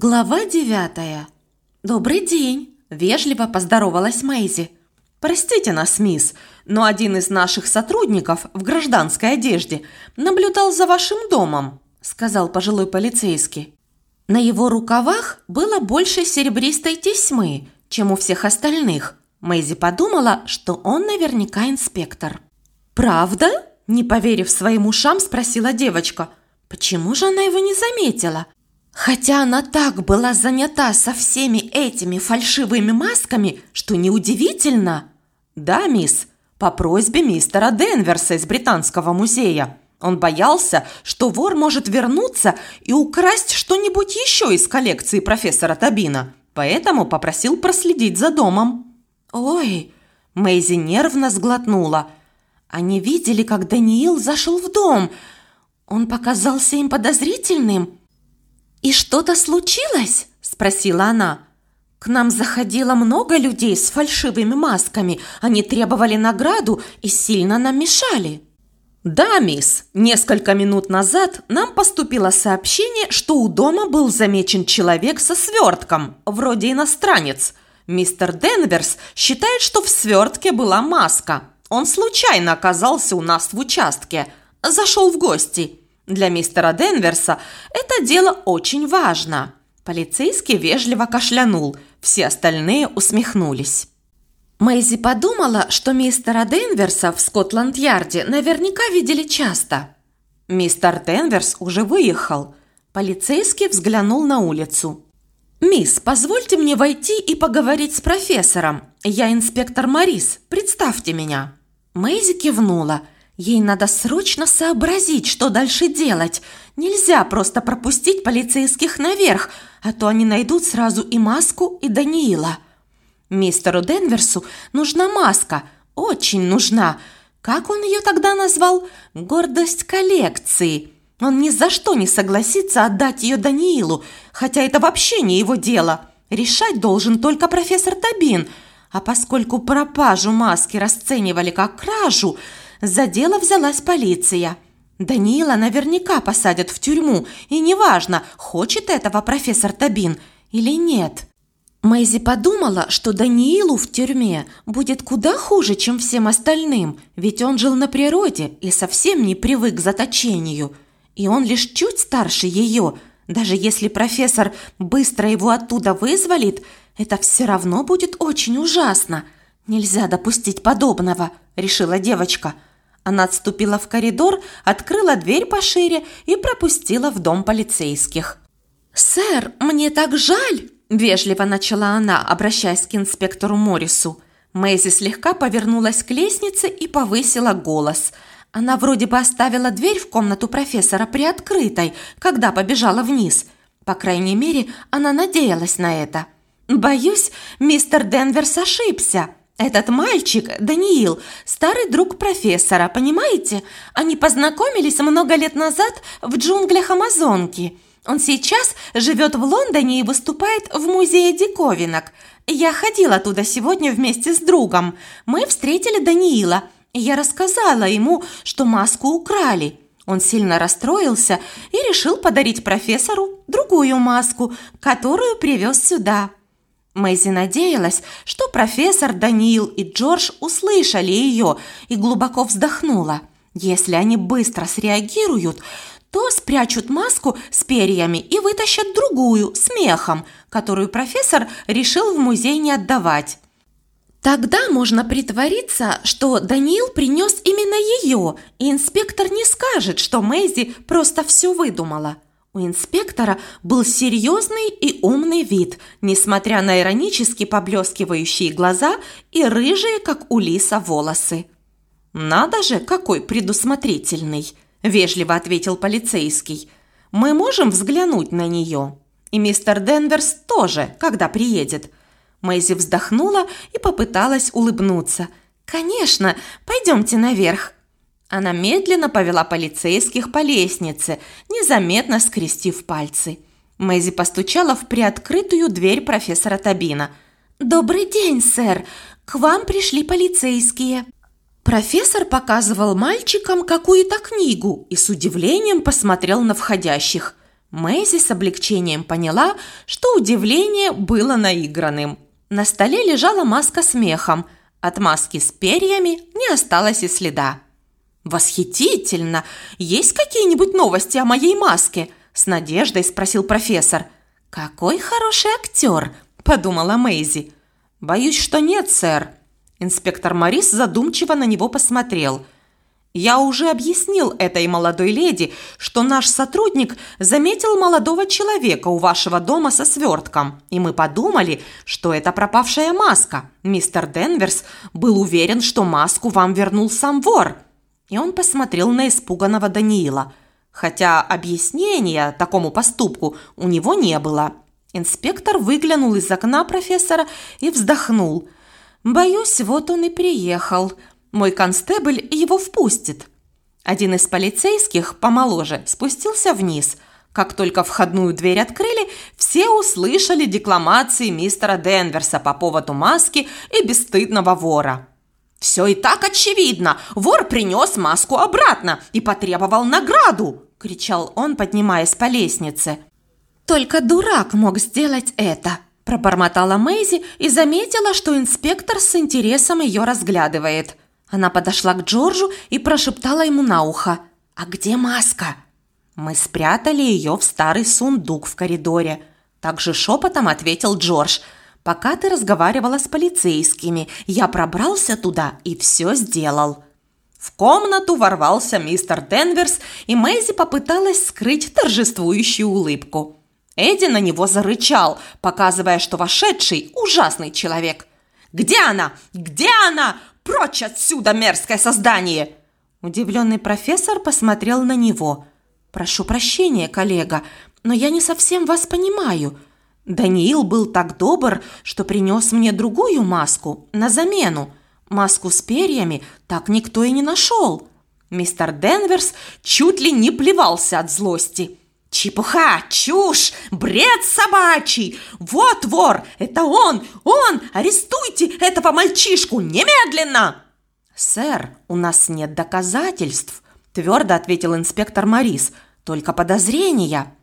Глава девятая. «Добрый день!» – вежливо поздоровалась Мэйзи. «Простите нас, мисс, но один из наших сотрудников в гражданской одежде наблюдал за вашим домом», – сказал пожилой полицейский. На его рукавах было больше серебристой тесьмы, чем у всех остальных. Мэйзи подумала, что он наверняка инспектор. «Правда?» – не поверив своим ушам, спросила девочка. «Почему же она его не заметила?» Хотя она так была занята со всеми этими фальшивыми масками, что неудивительно. Да, мисс, по просьбе мистера Денверса из Британского музея. Он боялся, что вор может вернуться и украсть что-нибудь еще из коллекции профессора Табина, поэтому попросил проследить за домом. «Ой!» – Мэйзи нервно сглотнула. Они видели, как Даниил зашел в дом. Он показался им подозрительным – «И что-то случилось?» – спросила она. «К нам заходило много людей с фальшивыми масками. Они требовали награду и сильно нам мешали». «Да, мисс. Несколько минут назад нам поступило сообщение, что у дома был замечен человек со свертком, вроде иностранец. Мистер Денверс считает, что в свертке была маска. Он случайно оказался у нас в участке. Зашел в гости. Для мистера Денверса это дело очень важно. Полицейский вежливо кашлянул, все остальные усмехнулись. Мэйзи подумала, что мистера Денверса в Скотланд-Ярде наверняка видели часто. Мистер Денверс уже выехал. Полицейский взглянул на улицу. «Мисс, позвольте мне войти и поговорить с профессором. Я инспектор Морис. Представьте меня». Мэйзи кивнула – Ей надо срочно сообразить, что дальше делать. Нельзя просто пропустить полицейских наверх, а то они найдут сразу и маску, и Даниила. Мистеру Денверсу нужна маска, очень нужна. Как он ее тогда назвал? Гордость коллекции. Он ни за что не согласится отдать ее Даниилу, хотя это вообще не его дело. Решать должен только профессор Табин. А поскольку пропажу маски расценивали как кражу – за дело взялась полиция. Даниила наверняка посадят в тюрьму, и неважно, хочет этого профессор Табин или нет. Мэйзи подумала, что Даниилу в тюрьме будет куда хуже, чем всем остальным, ведь он жил на природе и совсем не привык к заточению. И он лишь чуть старше ее. Даже если профессор быстро его оттуда вызволит, это все равно будет очень ужасно. Нельзя допустить подобного, решила девочка – она отступила в коридор, открыла дверь пошире и пропустила в дом полицейских. «Сэр, мне так жаль!» – вежливо начала она, обращаясь к инспектору Моррису. Мэйзи слегка повернулась к лестнице и повысила голос. Она вроде бы оставила дверь в комнату профессора приоткрытой, когда побежала вниз. По крайней мере, она надеялась на это. «Боюсь, мистер Денверс ошибся. Этот мальчик, Даниил, старый друг профессора, понимаете? Они познакомились много лет назад в джунглях Амазонки. Он сейчас живет в Лондоне и выступает в музее диковинок. Я ходила туда сегодня вместе с другом. Мы встретили Даниила. Я рассказала ему, что маску украли. Он сильно расстроился и решил подарить профессору другую маску, которую привез сюда. Мэйзи надеялась, что профессор Даниил и Джордж услышали ее и глубоко вздохнула. Если они быстро среагируют, то спрячут маску с перьями и вытащат другую, с мехом, которую профессор решил в музей не отдавать. Тогда можно притвориться, что Даниил принес именно ее, и инспектор не скажет, что Мэйзи просто все выдумала. У инспектора был серьезный и умный вид, несмотря на иронически поблескивающие глаза и рыжие, как у лиса, волосы. «Надо же, какой предусмотрительный!» – вежливо ответил полицейский. «Мы можем взглянуть на нее. И мистер Денверс тоже, когда приедет». Мэйзи вздохнула и попыталась улыбнуться. «Конечно, пойдемте наверх». Она медленно повела полицейских по лестнице, незаметно скрестив пальцы. Мэйзи постучала в приоткрытую дверь профессора Табина. «Добрый день, сэр! К вам пришли полицейские!» Профессор показывал мальчикам какую-то книгу и с удивлением посмотрел на входящих. Мэйзи с облегчением поняла, что удивление было наигранным. На столе лежала маска с мехом. От маски с перьями не осталось и следа. «Восхитительно! Есть какие-нибудь новости о моей маске?» – с надеждой спросил профессор. «Какой хороший актер!» – подумала Мэйзи. «Боюсь, что нет, сэр». Инспектор Морис задумчиво на него посмотрел – я уже объяснил этой молодой леди, что наш сотрудник заметил молодого человека у вашего дома со свертком, и мы подумали, что это пропавшая маска. Мистер Денверс был уверен, что маску вам вернул сам вор. И он посмотрел на испуганного Даниила, хотя объяснения такому поступку у него не было. Инспектор выглянул из окна профессора и вздохнул. «Боюсь, вот он и приехал. Мой констебль его впустит. Один из полицейских, помоложе, спустился вниз. Как только входную дверь открыли, все услышали декламации мистера Денверса по поводу маски и бесстыдного вора. «Все и так очевидно! Вор принес маску обратно и потребовал награду!» – кричал он, поднимаясь по лестнице. «Только дурак мог сделать это!» – пробормотала Мэйзи и заметила, что инспектор с интересом ее разглядывает – она подошла к Джорджу и прошептала ему на ухо. «А где маска?» «Мы спрятали ее в старый сундук в коридоре», – также шепотом ответил Джордж. «Пока ты разговаривала с полицейскими, я пробрался туда и все сделал». В комнату ворвался мистер Денверс, и Мэйзи попыталась скрыть торжествующую улыбку. Эдди на него зарычал, показывая, что вошедший – ужасный человек. «Где она? Где она? Прочь отсюда, мерзкое создание!» Удивленный профессор посмотрел на него. «Прошу прощения, коллега, но я не совсем вас понимаю. Даниил был так добр, что принес мне другую маску на замену. Маску с перьями так никто и не нашел». Мистер Денверс чуть ли не плевался от злости. Чепуха, чушь, бред собачий! Вот вор, это он, он! Арестуйте этого мальчишку немедленно!» «Сэр, у нас нет доказательств», – твердо ответил инспектор Морис. «Только подозрения».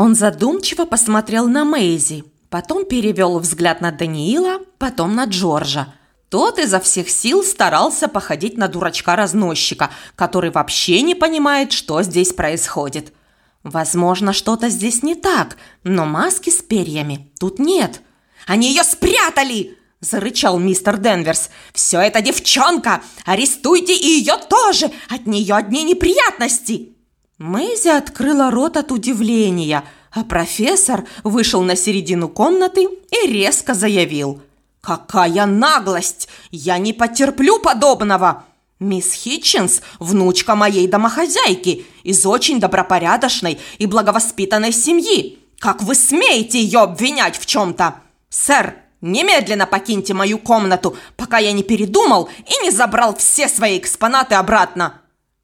Он задумчиво посмотрел на Мэйзи, потом перевел взгляд на Даниила, потом на Джорджа. Тот изо всех сил старался походить на дурачка-разносчика, который вообще не понимает, что здесь происходит – Возможно, что-то здесь не так, но маски с перьями тут нет. Они ее спрятали! Зарычал мистер Денверс. «Все это девчонка! Арестуйте и ее тоже! От нее одни неприятности!» Мэйзи открыла рот от удивления, а профессор вышел на середину комнаты и резко заявил. «Какая наглость! Я не потерплю подобного! «Мисс Хитчинс – внучка моей домохозяйки, из очень добропорядочной и благовоспитанной семьи. Как вы смеете ее обвинять в чем-то? Сэр, немедленно покиньте мою комнату, пока я не передумал и не забрал все свои экспонаты обратно!»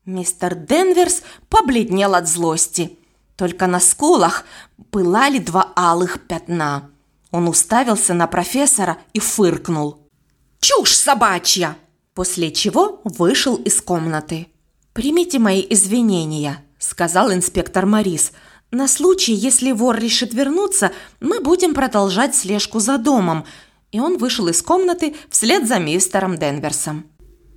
Мистер Денверс побледнел от злости. Только на скулах пылали два алых пятна. Он уставился на профессора и фыркнул. «Чушь собачья!» после чего вышел из комнаты. «Примите мои извинения», – сказал инспектор Морис. «На случай, если вор решит вернуться, мы будем продолжать слежку за домом». И он вышел из комнаты вслед за мистером Денверсом.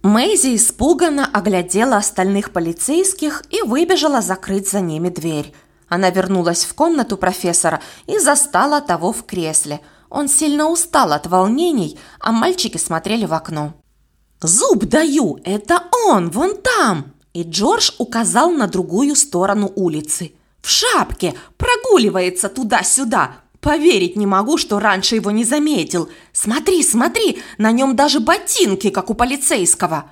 Мэйзи испуганно оглядела остальных полицейских и выбежала закрыть за ними дверь. Она вернулась в комнату профессора и застала того в кресле. Он сильно устал от волнений, а мальчики смотрели в окно. «Зуб даю! Это он! Вон там!» И Джордж указал на другую сторону улицы. «В шапке! Прогуливается туда-сюда! Поверить не могу, что раньше его не заметил! Смотри, смотри! На нем даже ботинки, как у полицейского!»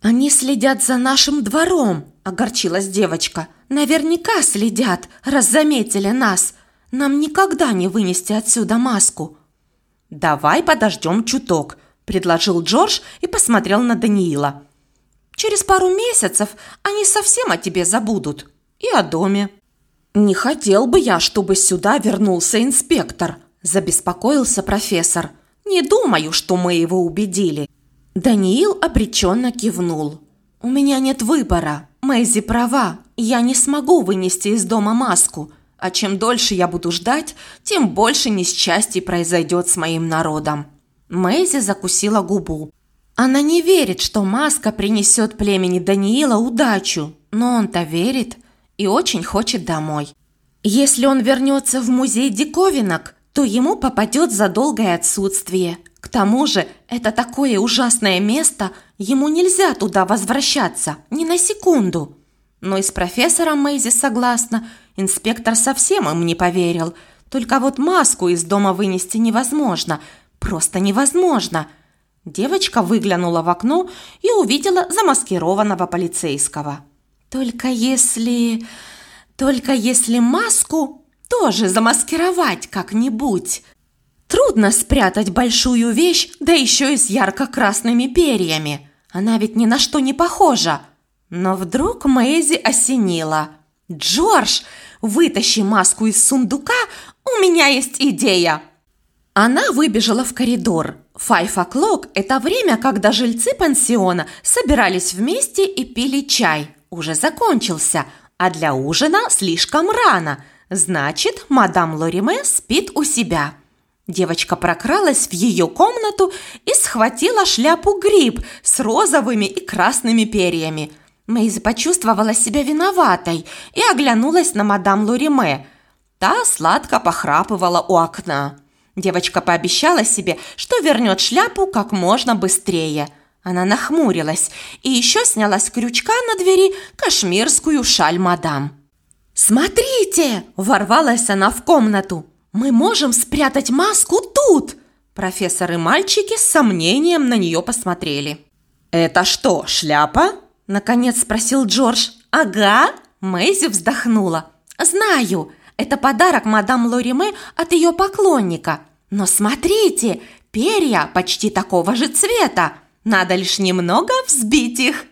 «Они следят за нашим двором!» – огорчилась девочка. «Наверняка следят, раз заметили нас! Нам никогда не вынести отсюда маску!» «Давай подождем чуток!» – предложил Джордж и посмотрел на Даниила. «Через пару месяцев они совсем о тебе забудут. И о доме». «Не хотел бы я, чтобы сюда вернулся инспектор», – забеспокоился профессор. «Не думаю, что мы его убедили». Даниил обреченно кивнул. «У меня нет выбора. Мэйзи права. Я не смогу вынести из дома маску. А чем дольше я буду ждать, тем больше несчастий произойдет с моим народом». Мэйзи закусила губу. Она не верит, что маска принесет племени Даниила удачу, но он-то верит и очень хочет домой. Если он вернется в музей диковинок, то ему попадет за долгое отсутствие. К тому же, это такое ужасное место, ему нельзя туда возвращаться, ни на секунду. Но и с профессором Мэйзи согласна, инспектор совсем им не поверил. Только вот маску из дома вынести невозможно, просто невозможно. Девочка выглянула в окно и увидела замаскированного полицейского. Только если... Только если маску тоже замаскировать как-нибудь. Трудно спрятать большую вещь, да еще и с ярко-красными перьями. Она ведь ни на что не похожа. Но вдруг Мэйзи осенила. «Джордж, вытащи маску из сундука, у меня есть идея!» Она выбежала в коридор. Five o'clock – это время, когда жильцы пансиона собирались вместе и пили чай. Уже закончился – а для ужина слишком рано. Значит, мадам Лориме спит у себя. Девочка прокралась в ее комнату и схватила шляпу гриб с розовыми и красными перьями. Мэйзи почувствовала себя виноватой и оглянулась на мадам Лориме. Та сладко похрапывала у окна. Девочка пообещала себе, что вернет шляпу как можно быстрее – она нахмурилась и еще сняла с крючка на двери кашмирскую шаль мадам. «Смотрите!» – ворвалась она в комнату. «Мы можем спрятать маску тут!» Профессор и мальчики с сомнением на нее посмотрели. «Это что, шляпа?» – наконец спросил Джордж. «Ага!» – Мэйзи вздохнула. «Знаю, это подарок мадам Лориме от ее поклонника. Но смотрите, перья почти такого же цвета. Надо лишь немного взбить их.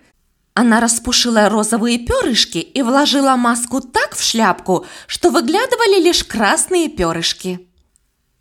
Она распушила розовые перышки и вложила маску так в шляпку, что выглядывали лишь красные перышки.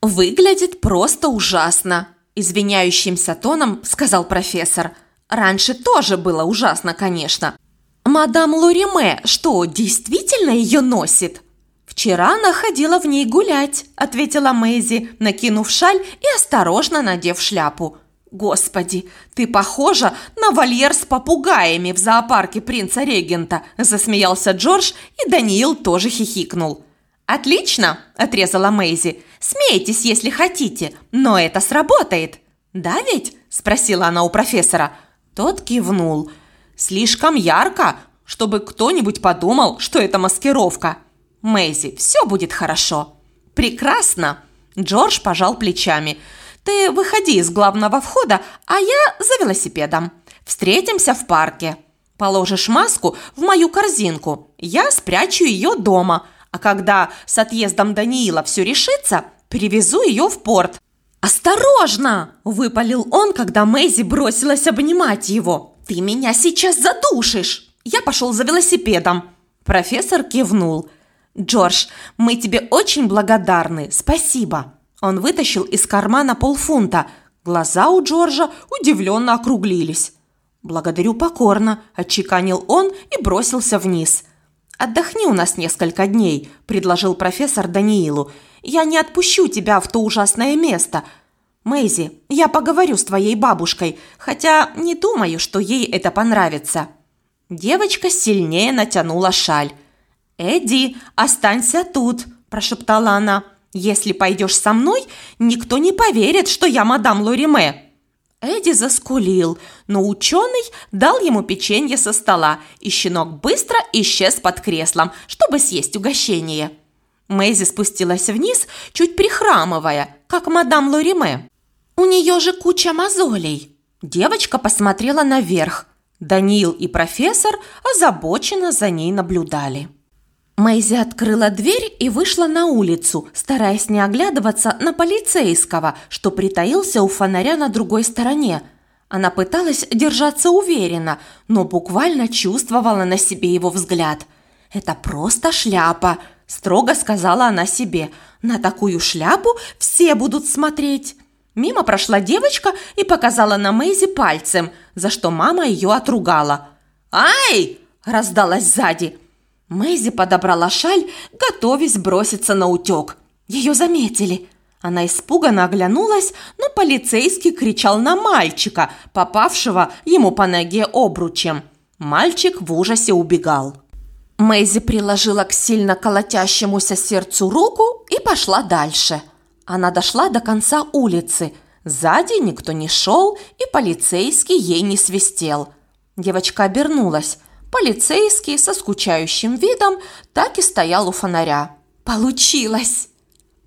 «Выглядит просто ужасно», – извиняющимся тоном сказал профессор. «Раньше тоже было ужасно, конечно». «Мадам Лориме что, действительно ее носит?» «Вчера она ходила в ней гулять», – ответила Мэйзи, накинув шаль и осторожно надев шляпу. «Господи, ты похожа на вольер с попугаями в зоопарке принца-регента!» – засмеялся Джордж, и Даниил тоже хихикнул. «Отлично!» – отрезала Мэйзи. «Смейтесь, если хотите, но это сработает!» «Да ведь?» – спросила она у профессора. Тот кивнул. «Слишком ярко, чтобы кто-нибудь подумал, что это маскировка!» «Мэйзи, все будет хорошо!» «Прекрасно!» Джордж пожал плечами – ты выходи из главного входа, а я за велосипедом. Встретимся в парке. Положишь маску в мою корзинку. Я спрячу ее дома. А когда с отъездом Даниила все решится, перевезу ее в порт. «Осторожно!» – выпалил он, когда Мэйзи бросилась обнимать его. «Ты меня сейчас задушишь!» Я пошел за велосипедом. Профессор кивнул. «Джордж, мы тебе очень благодарны. Спасибо!» Он вытащил из кармана полфунта. Глаза у Джорджа удивленно округлились. «Благодарю покорно», – отчеканил он и бросился вниз. «Отдохни у нас несколько дней», – предложил профессор Даниилу. «Я не отпущу тебя в то ужасное место. Мэйзи, я поговорю с твоей бабушкой, хотя не думаю, что ей это понравится». Девочка сильнее натянула шаль. «Эдди, останься тут», – прошептала она. Если пойдешь со мной, никто не поверит, что я мадам Лориме». Эдди заскулил, но ученый дал ему печенье со стола, и щенок быстро исчез под креслом, чтобы съесть угощение. Мэйзи спустилась вниз, чуть прихрамывая, как мадам Лориме. «У нее же куча мозолей!» Девочка посмотрела наверх. Даниил и профессор озабоченно за ней наблюдали. Мэйзи открыла дверь и вышла на улицу, стараясь не оглядываться на полицейского, что притаился у фонаря на другой стороне. Она пыталась держаться уверенно, но буквально чувствовала на себе его взгляд. «Это просто шляпа», – строго сказала она себе. «На такую шляпу все будут смотреть». Мимо прошла девочка и показала на Мэйзи пальцем, за что мама ее отругала. «Ай!» – раздалась сзади – Мэйзи подобрала шаль, готовясь броситься на утек. Ее заметили. Она испуганно оглянулась, но полицейский кричал на мальчика, попавшего ему по ноге обручем. Мальчик в ужасе убегал. Мэйзи приложила к сильно колотящемуся сердцу руку и пошла дальше. Она дошла до конца улицы. Сзади никто не шел, и полицейский ей не свистел. Девочка обернулась. Полицейский со скучающим видом так и стоял у фонаря. «Получилось!»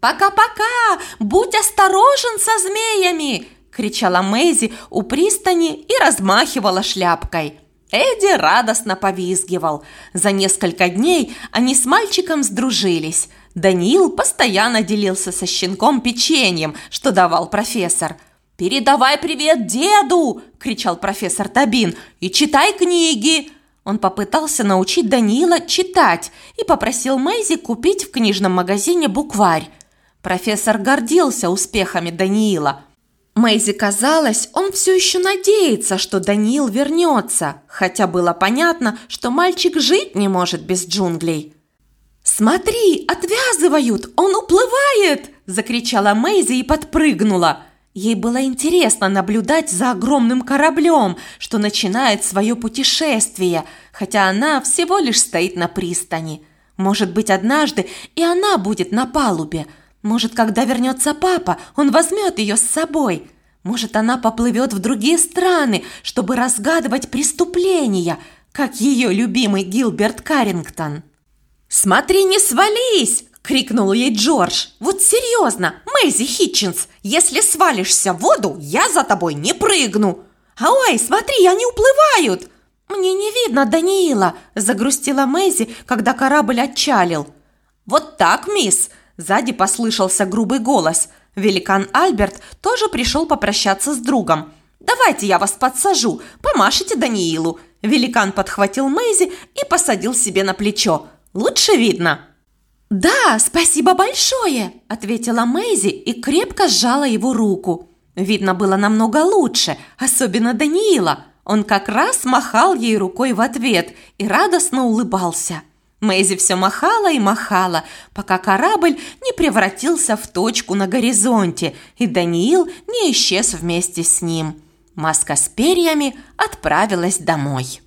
«Пока-пока! Будь осторожен со змеями!» – кричала Мэйзи у пристани и размахивала шляпкой. Эдди радостно повизгивал. За несколько дней они с мальчиком сдружились. Даниил постоянно делился со щенком печеньем, что давал профессор. «Передавай привет деду!» – кричал профессор Табин. «И читай книги!» Он попытался научить Даниила читать и попросил Мэйзи купить в книжном магазине букварь. Профессор гордился успехами Даниила. Мэйзи казалось, он все еще надеется, что Даниил вернется, хотя было понятно, что мальчик жить не может без джунглей. «Смотри, отвязывают! Он уплывает!» – закричала Мэйзи и подпрыгнула. Ей было интересно наблюдать за огромным кораблем, что начинает свое путешествие, хотя она всего лишь стоит на пристани. Может быть, однажды и она будет на палубе – может, когда вернется папа, он возьмет ее с собой. Может, она поплывет в другие страны, чтобы разгадывать преступления, как ее любимый Гилберт Каррингтон. «Смотри, не свались!» – крикнул ей Джордж. «Вот серьезно, Мэйзи Хитчинс, если свалишься в воду, я за тобой не прыгну!» «А ой, смотри, они уплывают!» «Мне не видно Даниила!» – загрустила Мэйзи, когда корабль отчалил. «Вот так, мисс!» Сзади послышался грубый голос. Великан Альберт тоже пришел попрощаться с другом. «Давайте я вас подсажу, помашите Даниилу». Великан подхватил Мэйзи и посадил себе на плечо. «Лучше видно». «Да, спасибо большое!» – ответила Мэйзи и крепко сжала его руку. Видно было намного лучше, особенно Даниила. Он как раз махал ей рукой в ответ и радостно улыбался. Мэйзи все махала и махала, пока корабль не превратился в точку на горизонте, и Даниил не исчез вместе с ним. Маска с перьями отправилась домой.